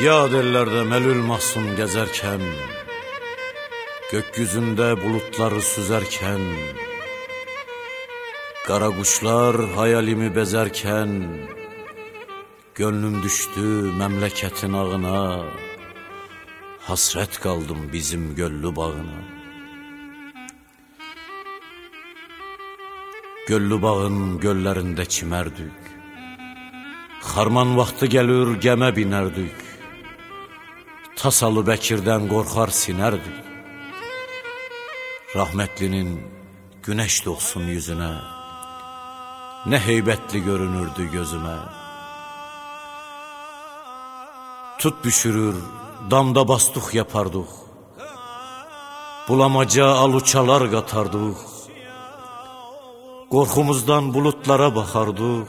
Yad ellerde melül mahzun gezerken Gökyüzünde bulutları süzerken Kara kuşlar hayalimi bezerken Gönlüm düştü memleketin ağına Hasret kaldım bizim göllü bağına. Göllü bağın göllerinde çimerdik Harman vaxtı gelir geme binerdik Tasalı Bekir'den korkar sinerdik Rahmetlinin güneş doğsun yüzüne Ne heybetli görünürdü gözüme. Tut düşürür, damda bastuk yapardık. Bulamaca aluçalar katardık. Korkumuzdan bulutlara bakardıq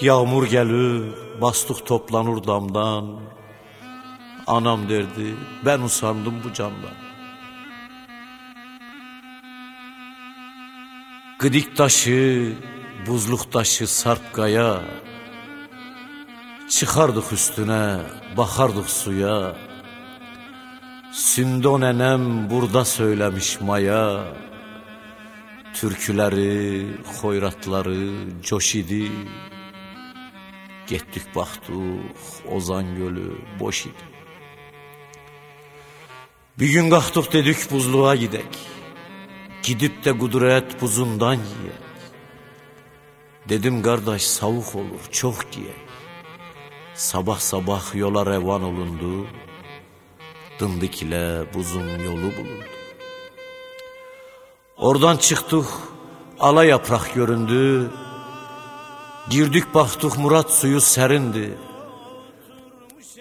Yağmur gelir, bastuk toplanır damdan Anam derdi, ben usandım bu candan Gıdik taşı, buzluk taşı sarpkaya Çıkardık üstüne, bakardık suya. Sündo nenem burada söylemiş maya. Türküleri, hoyratları coş idi Getdik baxdıq, Ozan gölü boş idi Bir gün qalxdıq dedik buzluğa gidək Gidip de kudret buzundan yiyek. Dedim kardeş savuk olur çok giyek. Sabah sabah yola revan olundu. Dındık ile buzun yolu bulundu. Oradan çıktık ala yaprak göründü. Girdik baktık Murat suyu serindi.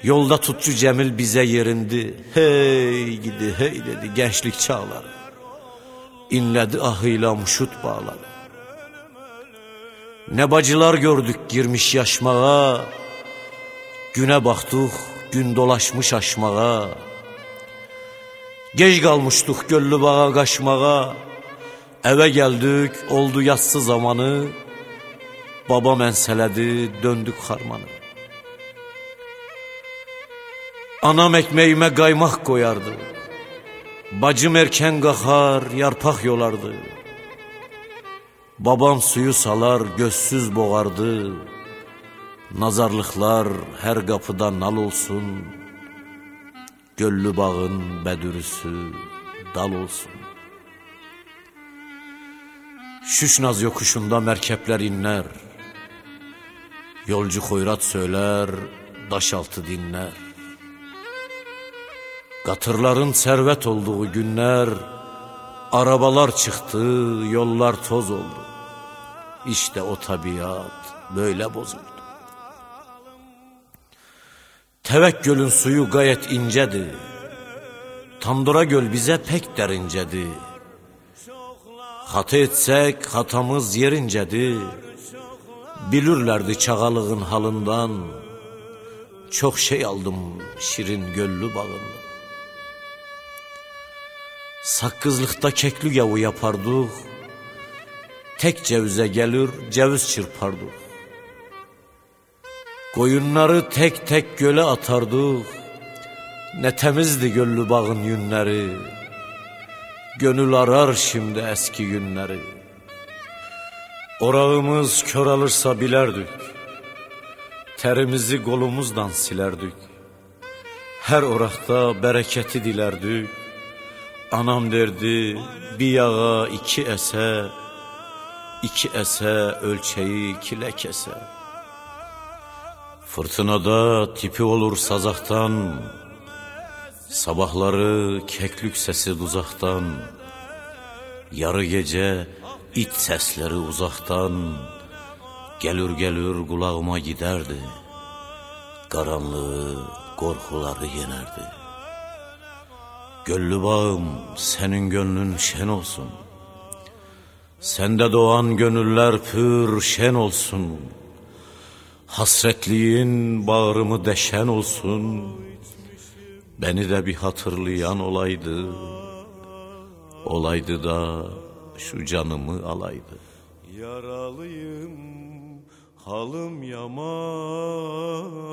Yolda tutçu Cemil bize yerindi. Hey gidi hey dedi gençlik çağları. İnledi ahıyla muşut bağladı. Ne bacılar gördük girmiş yaşmağa, Güne baktık gün dolaşmış aşmağa, Gec kalmıştık göllü bağa kaçmağa, Eve geldik oldu yatsı zamanı, Babam ensəledi döndük harmanı. Anam ekmeğime kaymak koyardı. Bacım erken qalxar, yarpaq yolardı. Babam suyu salar, gözsüz boğardı. Nazarlıqlar hər qapıda nal olsun. Göllü bağın bədürüsü dal olsun. Şüşnaz yokuşunda mərkəblər inlər. Yolcu xoyrat söylər, daş altı dinlər. Qatırların sərvət olduğu günlər, arabalar çıxdı, yollar toz oldu. İşte o tabiat böyle bozuldu. Təvək gölün suyu qayət incədir. Tandıra göl bizə pek dərincədir. Xata etsək, xatamız yerincədir. Bilirlərdi çağalığın halından. Çox şey aldım şirin göllü bağından. Saqqızlıqda kekli yavu yapardıq. Tek cevizə gəlir, ceviz çırpardıq. Qoyunları tek tek gölə atardıq. Nə təmizdi göllü bağın yünləri. Gönül arar şimdi eski günləri. Orağımız kör alırsa bilərdik. Tərimizi qolumuzdan silərdik. Hər oraqda bərəkəti dilərdik. Anam derdi, bir yağa iki əsə, iki əsə ölçəyi kilə kəsə. Fırtınada tipi olur sazaqdan, Sabahları keklük səsi duzaqdan, Yarı gecə it səsləri uzaqdan, Gəlür gəlür qulağıma gidərdi, Qaranlığı, qorxuları yenərdi. Göllü bağım senin gönlün şen olsun. Sende doğan gönüller pür şen olsun. Hasretliğin bağrımı deşen olsun. Beni de bir hatırlayan olaydı. Olaydı da şu canımı alaydı. Yaralıyım halım yaman